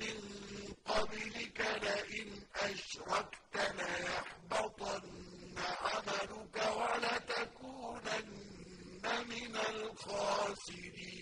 من قبلك لئن أشركت ليحبطن عملك ولتكونن من الخاسرين.